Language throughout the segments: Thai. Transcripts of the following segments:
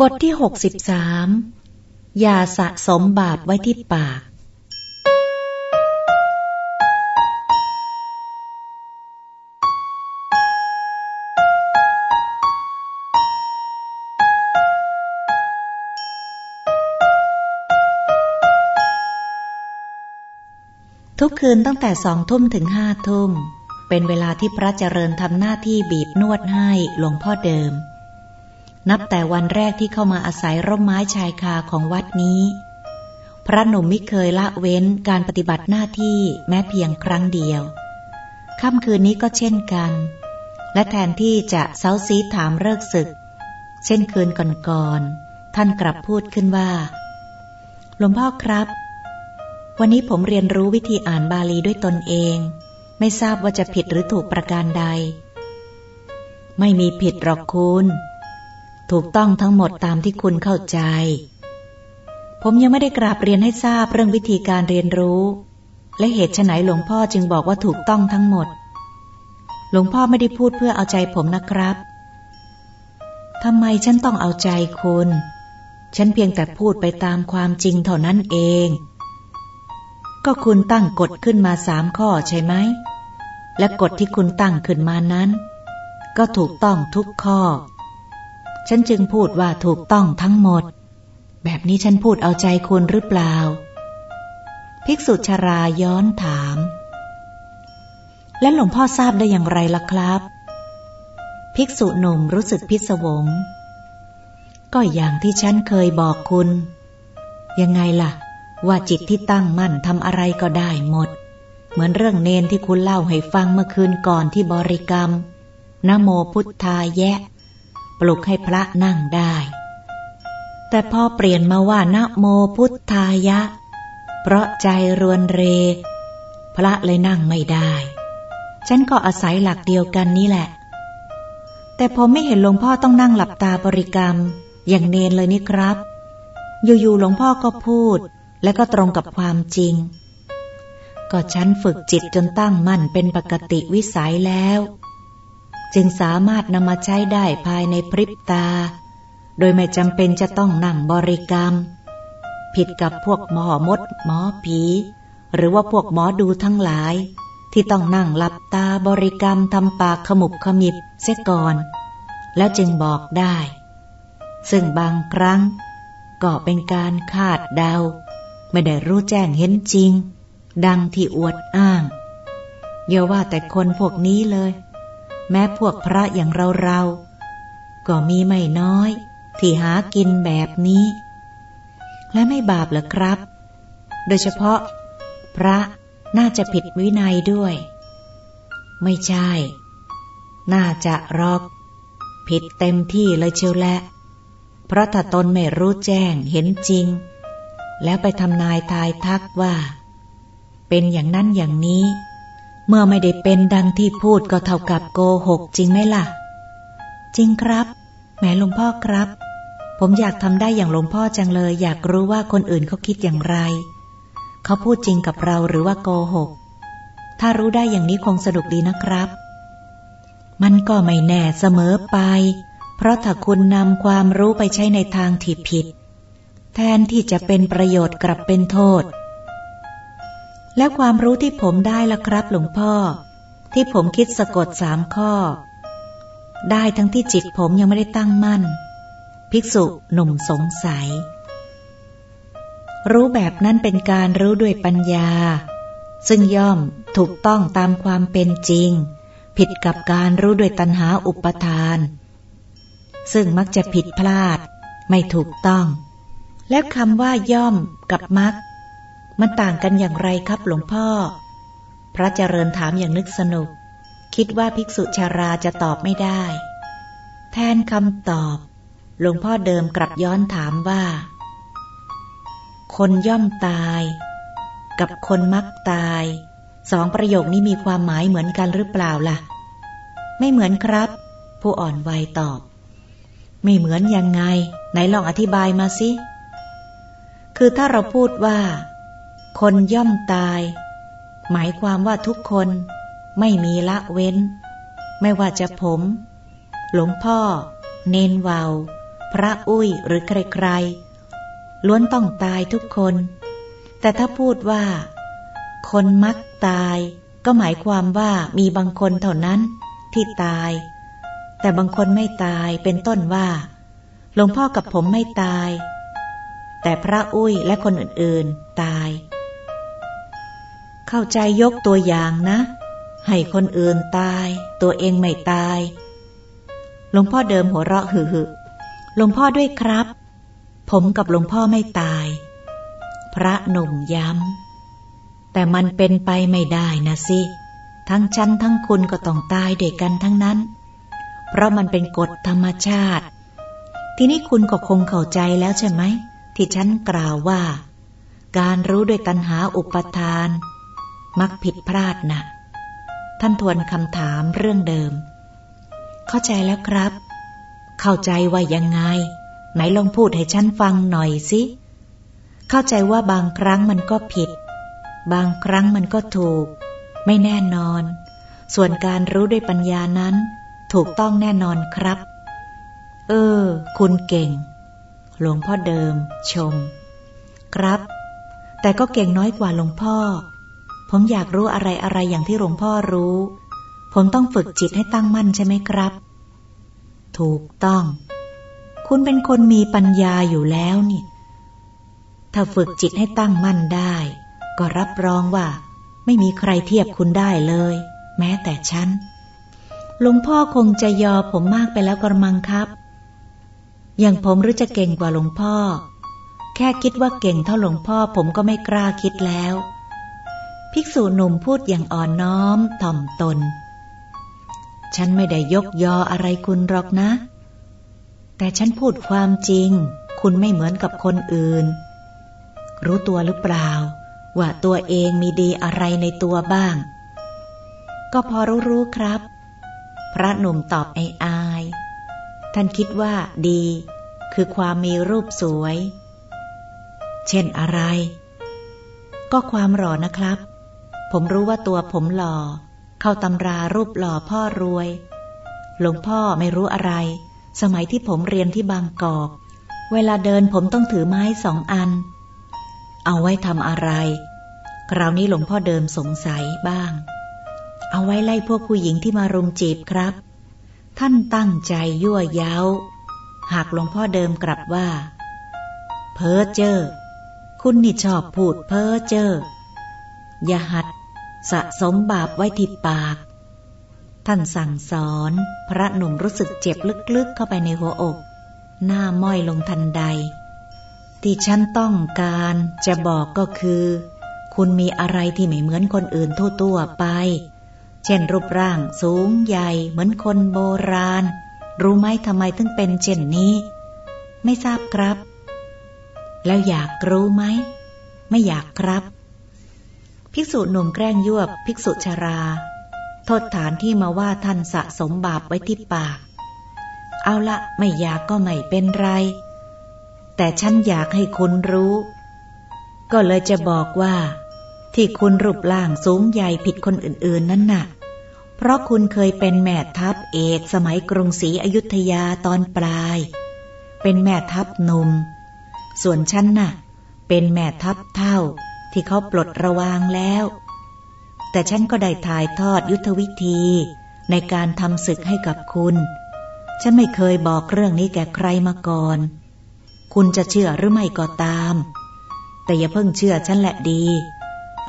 บทที่หกสิบสามอย่าสะสมบาปไว้ที่ปาก ทุกคืนตั้งแต่สองทุ่มถึงห้าทุ่ม เป็นเวลาที่พระเจริญทำหน้าที่บีบนวดให้หลวงพ่อเดิม นับแต่วันแรกที่เข้ามาอาศัยร่มไม้ชายคาของวัดนี้ พระหนุ่มไม่เคยละเว้นการปฏิบัติหน้าที่แม้เพียงครั้งเดียว ค่ำคืนนี้ก็เช่นกัน และแทนที่จะเซาซีถามเลิกศึก เช่นคืนก่อนๆท่านกลับพูดขึ้นว่า หลวงพ่อครับ วันนี้ผมเรียนรู้วิธีอ่านบาลีด้วยตนเอง ไม่ทราบว่าจะผิดหรือถูกประการใด ไม่มีผิดหรอกคุณ ถูกต้องทั้งหมดตามที่คุณเข้าใจ ผมยังไม่ได้กราบเรียนให้ทราบเรื่องวิธีการเรียนรู้ และเหตุไฉนหลวงพ่อจึงบอกว่าถูกต้องทั้งหมด หลวงพ่อไม่ได้พูดเพื่อเอาใจผมนะครับทำไมฉันต้องเอาใจคุณ ฉันเพียงแต่พูดไปตามความจริงเท่านั้นเอง ก็คุณตั้งกฎขึ้นมาสามข้อใช่ไหม และกฎที่คุณตั้งขึ้นมานั้น ก็ถูกต้องทุกข้อ ฉันจึงพูดว่าถูกต้องทั้งหมด แบบนี้ฉันพูดเอาใจคุณหรือเปล่า ภิกษุชราย้อนถาม และหลวงพ่อทราบได้อย่างไรล่ะครับ ภิกษุหนุ่มรู้สึกพิศวง ก็อย่างที่ฉันเคยบอกคุณ ยังไงล่ะ ว่าจิตที่ตั้งมั่นทำอะไรก็ได้หมด เหมือนเรื่องเนนที่คุณเล่าให้ฟังเมื่อคืนก่อนที่บริกรรมนโมพุทธายะ ปลุกให้พระนั่งได้ แต่พอเปลี่ยนมาว่านะโมพุทธายะ เพราะใจรวนเร พระเลยนั่งไม่ได้ ฉันก็อาศัยหลักเดียวกันนี่แหละ แต่ผมไม่เห็นหลวงพ่อต้องนั่งหลับตาบริกรรม อย่างเนนเลยนี่ครับ อยู่ๆหลวงพ่อก็พูด และก็ตรงกับความจริง ก็ฉันฝึกจิตจนตั้งมั่นเป็นปกติวิสัยแล้ว จึงสามารถนำมาใช้ได้ภายในพริบตา โดยไม่จำเป็นจะต้องนั่งบริกรรม ผิดกับพวกหมอมด หมอผี หรือว่าพวกหมอดูทั้งหลาย ที่ต้องนั่งหลับตาบริกรรมทำปากขมุบขมิบเสียก่อน แล้วจึงบอกได้ ซึ่งบางครั้ง ก็เป็นการคาดเดา ไม่ได้รู้แจ้งเห็นจริง ดังที่อวดอ้างอย่าว่าแต่คนพวกนี้เลย แม้พวกพระอย่างเราเราก็มีไม่น้อย ที่หากินแบบนี้ และไม่บาปหรอครับ โดยเฉพาะ พระน่าจะผิดวินัยด้วย ไม่ใช่ น่าจะรอกผิดเต็มที่เลยเชียวแหละ เพราะถ้าตนไม่รู้แจ้งเห็นจริง แล้วไปทำนายทายทักว่า เป็นอย่างนั้นอย่างนี้ เมื่อไม่ได้เป็นดังที่พูดก็เท่ากับโกหกจริงไหมล่ะ จริงครับแม่หลวงพ่อครับ ผมอยากทำได้อย่างหลวงพ่อจังเลย อยากรู้ว่าคนอื่นเขาคิดอย่างไร เขาพูดจริงกับเราหรือว่าโกหก ถ้ารู้ได้อย่างนี้คงสนุกดีนะครับ มันก็ไม่แน่เสมอไป เพราะถ้าคุณนำความรู้ไปใช้ในทางที่ผิด แทนที่จะเป็นประโยชน์กลับเป็นโทษ และความรู้ที่ผมได้ละครับหลวงพ่อ ที่ผมคิดสะกดสามข้อ ได้ทั้งที่จิตผมยังไม่ได้ตั้งมั่น ภิกษุหนุ่มสงสัย รู้แบบนั้นเป็นการรู้ด้วยปัญญา ซึ่งย่อมถูกต้องตามความเป็นจริง ผิดกับการรู้ด้วยตัณหาอุปทาน ซึ่งมักจะผิดพลาด ไม่ถูกต้อง แล้วคำว่าย่อมกับมัก มันต่างกันอย่างไรครับหลวงพ่อ พระเจริญถามอย่างนึกสนุก คิดว่าภิกษุชาราจะตอบไม่ได้ แทนคำตอบ หลวงพ่อเดิมกลับย้อนถามว่า คนย่อมตาย กับคนมักตาย สองประโยคนี้มีความหมายเหมือนกันหรือเปล่าล่ะ ไม่เหมือนครับ ผู้อ่อนวัยตอบ ไม่เหมือนยังไง ไหนลองอธิบายมาสิคือถ้าเราพูดว่า คนย่อมตาย หมายความว่าทุกคนไม่มีละเว้น ไม่ว่าจะผม หลวงพ่อ เนนวาวพระอุ้ยหรือใครๆ ล้วนต้องตายทุกคน แต่ถ้าพูดว่า คนมักตาย ก็หมายความว่ามีบางคนเท่านั้นที่ตาย แต่บางคนไม่ตายเป็นต้นว่า หลวงพ่อกับผมไม่ตาย แต่พระอุ้ยและคนอื่นๆ ตาย เข้าใจยกตัวอย่างนะ ให้คนอื่นตาย ตัวเองไม่ตาย หลวงพ่อเดิมหัวเราะหึ่หลวงพ่อด้วยครับ ผมกับหลวงพ่อไม่ตาย พระหนุ่มย้ำ แต่มันเป็นไปไม่ได้นะสิ ทั้งฉันทั้งคุณก็ต้องตายเด็กกันทั้งนั้น เพราะมันเป็นกฎธรรมชาติ ทีนี้คุณก็คงเข้าใจแล้วใช่ไหม ที่ฉันกล่าวว่า การรู้ด้วยตัณหาอุปทาน มักผิดพลาดนะ ท่านทวนคำถามเรื่องเดิม เข้าใจแล้วครับ เข้าใจว่ายังไง ไหนลองพูดให้ฉันฟังหน่อยสิ เข้าใจว่าบางครั้งมันก็ผิด บางครั้งมันก็ถูก ไม่แน่นอน ส่วนการรู้ด้วยปัญญานั้น ถูกต้องแน่นอนครับ เออ คุณเก่ง หลวงพ่อเดิม ชม ครับ แต่ก็เก่งน้อยกว่าหลวงพ่อ ผมอยากรู้อะไรอะไรอย่างที่หลวงพ่อรู้ ผมต้องฝึกจิตให้ตั้งมั่นใช่ไหมครับ ถูกต้อง คุณเป็นคนมีปัญญาอยู่แล้วนี่ ถ้าฝึกจิตให้ตั้งมั่นได้ ก็รับรองว่า ไม่มีใครเทียบคุณได้เลย แม้แต่ฉันหลวงพ่อคงจะยอผมมากไปแล้วกระมังครับ อย่างผมหรือจะเก่งกว่าหลวงพ่อ แค่คิดว่าเก่งเท่าหลวงพ่อผมก็ไม่กล้าคิดแล้ว ภิกษุหนุ่มพูดอย่างอ่อนน้อมถ่อมตน ฉันไม่ได้ยกยออะไรคุณหรอกนะ แต่ฉันพูดความจริง คุณไม่เหมือนกับคนอื่น รู้ตัวหรือเปล่า ว่าตัวเองมีดีอะไรในตัวบ้าง ก็พอรู้รู้ครับ พระหนุ่มตอบไออาย ท่านคิดว่าดี คือความมีรูปสวย เช่นอะไรก็ความหล่อนะครับ ผมรู้ว่าตัวผมหล่อ เข้าตำรารูปหล่อพ่อรวย หลวงพ่อไม่รู้อะไร สมัยที่ผมเรียนที่บางกอก เวลาเดินผมต้องถือไม้สองอัน เอาไว้ทำอะไร คราวนี้หลวงพ่อเดิมสงสัยบ้าง เอาไว้ไล่พวกผู้หญิงที่มารุมจีบครับ ท่านตั้งใจยั่วย้าหากหลวงพ่อเดิมกลับว่า เพ้อเจ้อคุณนี่ชอบพูดเพ้อเจ้ออย่าหัด สะสมบาปไว้ที่ปาก ท่านสั่งสอน พระหนุ่มรู้สึกเจ็บลึกๆเข้าไปในหัวอก หน้าม้อยลงทันใด ที่ฉันต้องการจะบอกก็คือ คุณมีอะไรที่ไม่เหมือนคนอื่นทั่วๆไป เช่นรูปร่างสูงใหญ่เหมือนคนโบราณ รู้ไหมทำไมถึงเป็นเช่นนี้ ไม่ทราบครับ แล้วอยากรู้ไหม ไม่อยากครับ ภิกษุหนุ่มแกล้งยั่วภิกษุชารา โทษฐานที่มาว่าท่านสะสมบาปไว้ที่ปาก เอาละไม่อยากก็ไม่เป็นไร แต่ฉันอยากให้คุณรู้ ก็เลยจะบอกว่า ที่คุณรูปร่างสูงใหญ่ผิดคนอื่นๆนั่นน่ะ เพราะคุณเคยเป็นแม่ทัพเอกสมัยกรุงศรีอยุธยาตอนปลาย เป็นแม่ทัพหนุ่มส่วนฉันน่ะ เป็นแม่ทัพเท่า ที่เขาปลดระวางแล้ว แต่ฉันก็ได้ถ่ายทอดยุทธวิธีในการทำศึกให้กับคุณ ฉันไม่เคยบอกเรื่องนี้แก่ใครมาก่อน คุณจะเชื่อหรือไม่ก็ตาม แต่อย่าเพิ่งเชื่อฉันแหละดี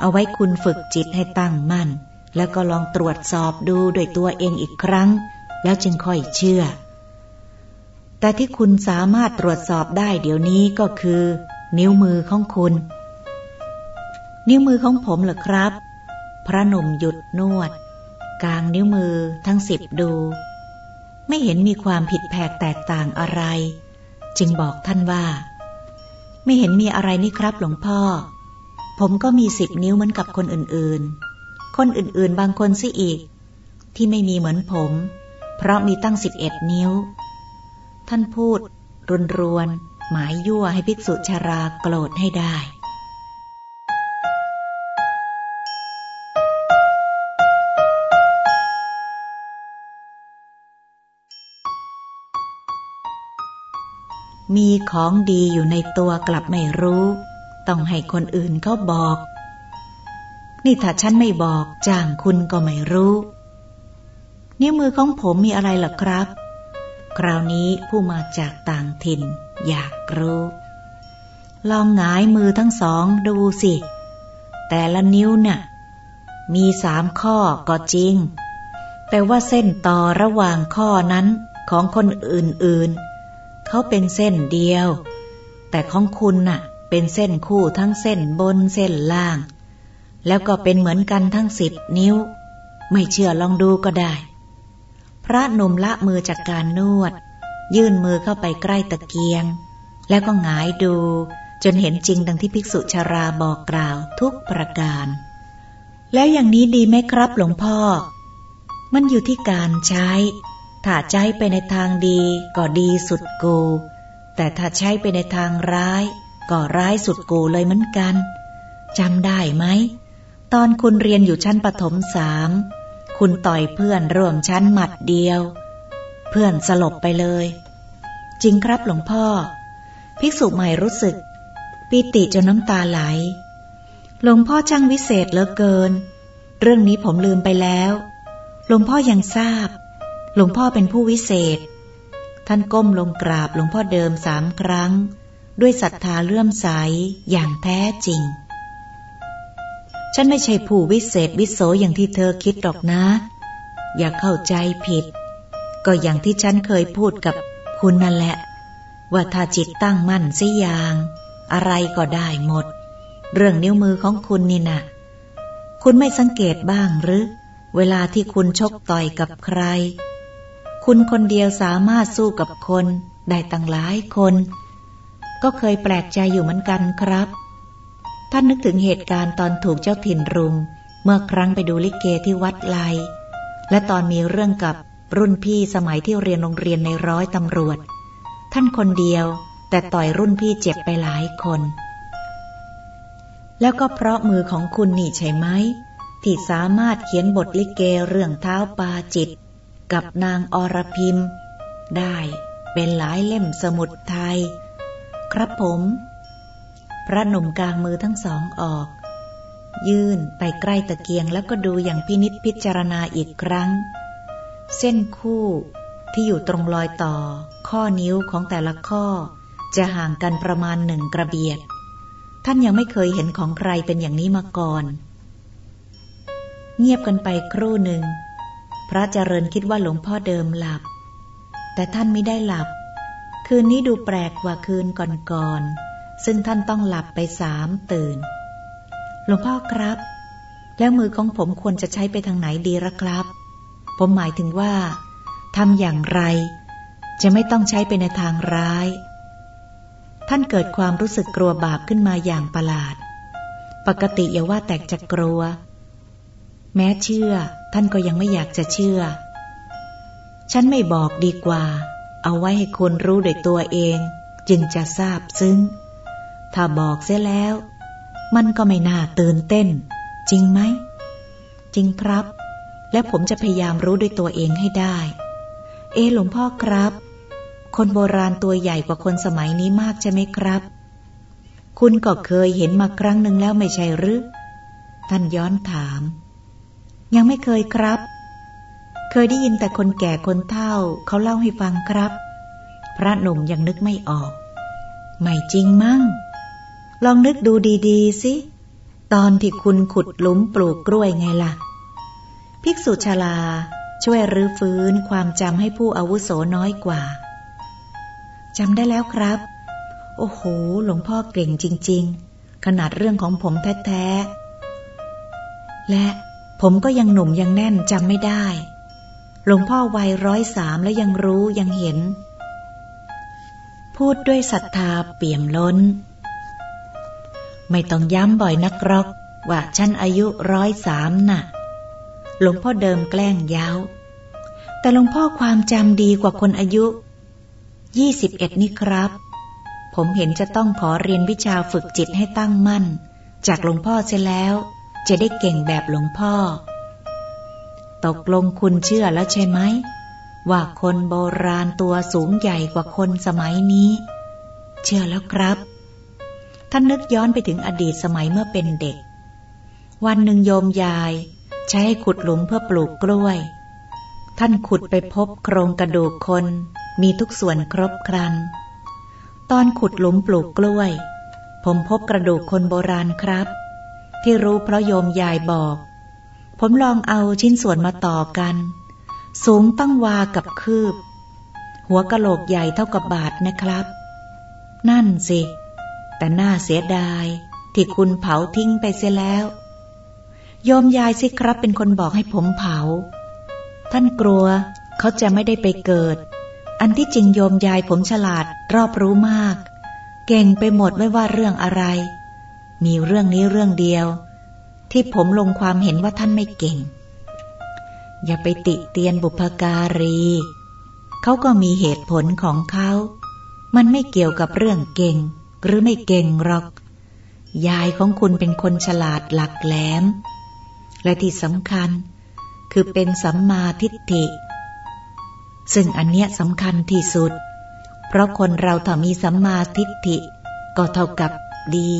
เอาไว้คุณฝึกจิตให้ตั้งมั่น แล้วก็ลองตรวจสอบดูด้วยตัวเองอีกครั้ง แล้วจึงค่อยเชื่อ แต่ที่คุณสามารถตรวจสอบได้เดี๋ยวนี้ก็คือ นิ้วมือของคุณ นิ้วมือของผมเหรอครับ พระหนุ่มหยุดนวด กลางนิ้วมือทั้งสิบดู ไม่เห็นมีความผิดแผกแตกต่างอะไร จึงบอกท่านว่า ไม่เห็นมีอะไรนี่ครับหลวงพ่อ ผมก็มีสิบนิ้วเหมือนกับคนอื่นๆ คนอื่นๆ บางคนสิอีก ที่ไม่มีเหมือนผม เพราะมีตั้งสิบเอ็ดนิ้ว ท่านพูด รุนรวน หมายยั่วให้ภิกษุชาราโกรธให้ได้ มีของดีอยู่ในตัวกลับไม่รู้ ต้องให้คนอื่นเขาบอก นี่ถ้าฉันไม่บอกจ้างคุณก็ไม่รู้ นิ้วมือของผมมีอะไรหรอครับ คราวนี้ผู้มาจากต่างถิ่น อยากรู้ ลองหงายมือทั้งสองดูสิ แต่ละนิ้วเนี่ยมีสามข้อก็จริง แต่ว่าเส้นต่อระหว่างข้อนั้นของคนอื่นๆ เขาเป็นเส้นเดียว แต่ของคุณน่ะ เป็นเส้นคู่ทั้งเส้นบนเส้นล่าง แล้วก็เป็นเหมือนกันทั้งสิบนิ้ว ไม่เชื่อลองดูก็ได้ พระหนุ่มละมือจากการนวด ยื่นมือเข้าไปใกล้ตะเกียง แล้วก็หงายดู จนเห็นจริงดังที่ภิกษุชาราบอกกล่าวทุกประการ แล้วอย่างนี้ดีไหมครับหลวงพ่อ มันอยู่ที่การใช้ ถ้าใช้ไปในทางดีก็ดีสุดกู แต่ถ้าใช้ไปในทางร้าย ก็ร้ายสุดกูเลยเหมือนกันจำได้ไหม ตอนคุณเรียนอยู่ชั้นปฐมสามคุณต่อยเพื่อนร่วมชั้นหมัดเดียว เพื่อนสลบไปเลย จริงครับหลวงพ่อ ภิกษุใหม่รู้สึก ปิติจนน้ำตาไหล หลวงพ่อช่างวิเศษเหลือเกิน เรื่องนี้ผมลืมไปแล้ว หลวงพ่อยังทราบ หลวงพ่อเป็นผู้วิเศษ ท่านก้มลงกราบหลวงพ่อเดิมสามครั้ง ด้วยศรัทธาเลื่อมใสอย่างแท้จริง ฉันไม่ใช่ผู้วิเศษวิโสอย่างที่เธอคิดหรอกนะ อย่าเข้าใจผิด ก็อย่างที่ฉันเคยพูดกับคุณนั่นแหละ ว่าถ้าจิตตั้งมั่นสิอย่าง อะไรก็ได้หมด เรื่องนิ้วมือของคุณนี่นะคุณไม่สังเกตบ้างหรือเวลาที่คุณชกต่อยกับใคร คุณคนเดียวสามารถสู้กับคน ได้ตั้งหลายคน ก็เคยแปลกใจอยู่เหมือนกันครับ ท่านนึกถึงเหตุการณ์ตอนถูกเจ้าถิ่นรุม เมื่อครั้งไปดูลิเกที่วัดไลและตอนมีเรื่องกับรุ่นพี่สมัยที่เรียนโรงเรียนในร้อยตำรวจ ท่านคนเดียวแต่ต่อยรุ่นพี่เจ็บไปหลายคน แล้วก็เพราะมือของคุณนี่ใช่ไหมที่สามารถเขียนบทลิเกเรื่องเท้าปาจิต กับนางอรพิมได้เป็นหลายเล่มสมุดไทย ครับผม พระหนุ่มกลางมือทั้งสองออก ยื่นไปใกล้ตะเกียงแล้วก็ดูอย่างพินิษพิจารณาอีกครั้ง เส้นคู่ที่อยู่ตรงรอยต่อ ข้อนิ้วของแต่ละข้อ จะห่างกันประมาณหนึ่งกระเบียด ท่านยังไม่เคยเห็นของใครเป็นอย่างนี้มาก่อน เงียบกันไปครู่หนึ่ง ระเจริญคิดว่าหลวงพ่อเดิมหลับ แต่ท่านไม่ได้หลับ คืนนี้ดูแปลกกว่าคืนก่อนๆ ซึ่งท่านต้องหลับไปสามตื่น หลวงพ่อครับ แล้วมือของผมควรจะใช้ไปทางไหนดีละครับ ผมหมายถึงว่าทำอย่างไร จะไม่ต้องใช้ไปในทางร้าย ท่านเกิดความรู้สึกกลัวบาปขึ้นมาอย่างประหลาด ปกติอย่าว่าแต่จะกลัว แม้เชื่อ ท่านก็ยังไม่อยากจะเชื่อ ฉันไม่บอกดีกว่า เอาไว้ให้คนรู้โดยตัวเอง จึงจะทราบซึ้ง ถ้าบอกเสียแล้ว มันก็ไม่น่าตื่นเต้น จริงไหม จริงครับ และผมจะพยายามรู้ด้วยตัวเองให้ได้ เอหลวงพ่อครับ คนโบราณตัวใหญ่กว่าคนสมัยนี้มากใช่ไหมครับ คุณก็เคยเห็นมาครั้งหนึ่งแล้วไม่ใช่หรือท่านย้อนถาม ยังไม่เคยครับ เคยได้ยินแต่คนแก่คนเฒ่าเขาเล่าให้ฟังครับ พระหนุ่มยังนึกไม่ออก ไม่จริงมั่ง ลองนึกดูดีๆสิ ตอนที่คุณขุดหลุมปลูกกล้วยไงล่ะ ภิกษุชาลาช่วยรื้อฟื้นความจำให้ผู้อาวุโสน้อยกว่าจำได้แล้วครับ โอ้โห หลวงพ่อเก่งจริง ๆ ขนาดเรื่องของผมแท้ ๆ และ ผมก็ยังหนุ่มยังแน่นจำไม่ได้ หลวงพ่อวัยร้อยสามแล้วยังรู้ยังเห็น พูดด้วยศรัทธาเปี่ยมล้น ไม่ต้องย้ำบ่อยนักรอกว่าฉันอายุร้อยสามน่ะ หลวงพ่อเดิมแกล้งย้าแต่หลวงพ่อความจำดีกว่าคนอายุยี่สิบเอ็ดนี่ครับ ผมเห็นจะต้องขอเรียนวิชาฝึกจิตให้ตั้งมั่น จากหลวงพ่อเสียแล้ว จะได้เก่งแบบหลวงพ่อ ตกลงคุณเชื่อแล้วใช่ไหม ว่าคนโบราณตัวสูงใหญ่กว่าคนสมัยนี้ เชื่อแล้วครับ ท่านนึกย้อนไปถึงอดีตสมัยเมื่อเป็นเด็ก วันหนึ่งโยมยาย ใช้ให้ขุดหลุมเพื่อปลูกกล้วย ท่านขุดไปพบโครงกระดูกคน มีทุกส่วนครบครัน ตอนขุดหลุมปลูกกล้วย ผมพบกระดูกคนโบราณครับ ที่รู้เพราะโยมยายบอก ผมลองเอาชิ้นส่วนมาต่อกัน สูงตั้งวากับคืบ หัวกะโหลกใหญ่เท่ากับบาทนะครับ นั่นสิ แต่น่าเสียดายที่คุณเผาทิ้งไปเสียแล้ว โยมยายสิครับเป็นคนบอกให้ผมเผา ท่านกลัวเขาจะไม่ได้ไปเกิด อันที่จริงโยมยายผมฉลาดรอบรู้มาก เก่งไปหมดไม่ว่าเรื่องอะไร มีเรื่องนี้เรื่องเดียว ที่ผมลงความเห็นว่าท่านไม่เก่ง อย่าไปติเตียนบุพการี เขาก็มีเหตุผลของเขา มันไม่เกี่ยวกับเรื่องเก่ง หรือไม่เก่งหรอก ยายของคุณเป็นคนฉลาดหลักแหลม และที่สำคัญ คือเป็นสัมมาทิฏฐิ ซึ่งอันเนี้ยสำคัญที่สุด เพราะคนเราถ้ามีสัมมาทิฏฐิ ก็เท่ากับดี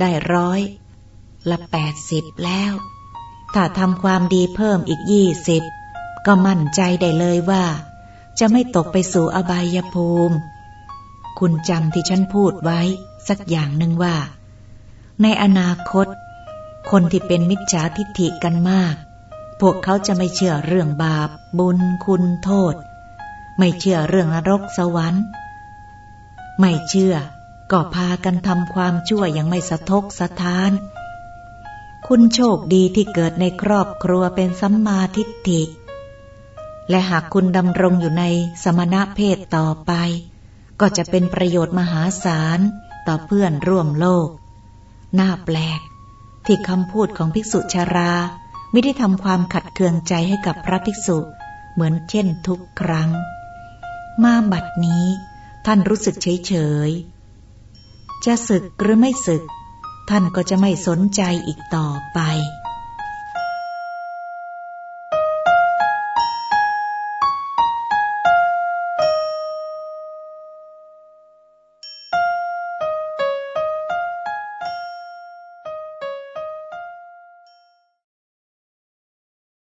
ได้ร้อยละแปดสิบแล้ว ถ้าทำความดีเพิ่มอีกยี่สิบก็มั่นใจได้เลยว่า จะไม่ตกไปสู่อบายภูมิ คุณจำที่ฉันพูดไว้ สักอย่างหนึ่งว่า ในอนาคต คนที่เป็นมิจฉาทิฏฐิกันมาก พวกเขาจะไม่เชื่อเรื่องบาป บุญคุณโทษ ไม่เชื่อเรื่องนรกสวรรค์ ไม่เชื่อ ก็พากันทำความชั่วยังไม่สะทกสะท้าน คุณโชคดีที่เกิดในครอบครัวเป็นสัมมาทิฏฐิ และหากคุณดำรงอยู่ในสมณะเพศต่อไป ก็จะเป็นประโยชน์มหาศาลต่อเพื่อนร่วมโลก น่าแปลก ที่คำพูดของภิกษุชาราไม่ได้ทำความขัดเคืองใจให้กับพระภิกษุเหมือนเช่นทุกครั้ง มาบัดนี้ท่านรู้สึกเฉยเฉย จะศึกหรือไม่ศึก ท่านก็จะไม่สนใจอีกต่อไป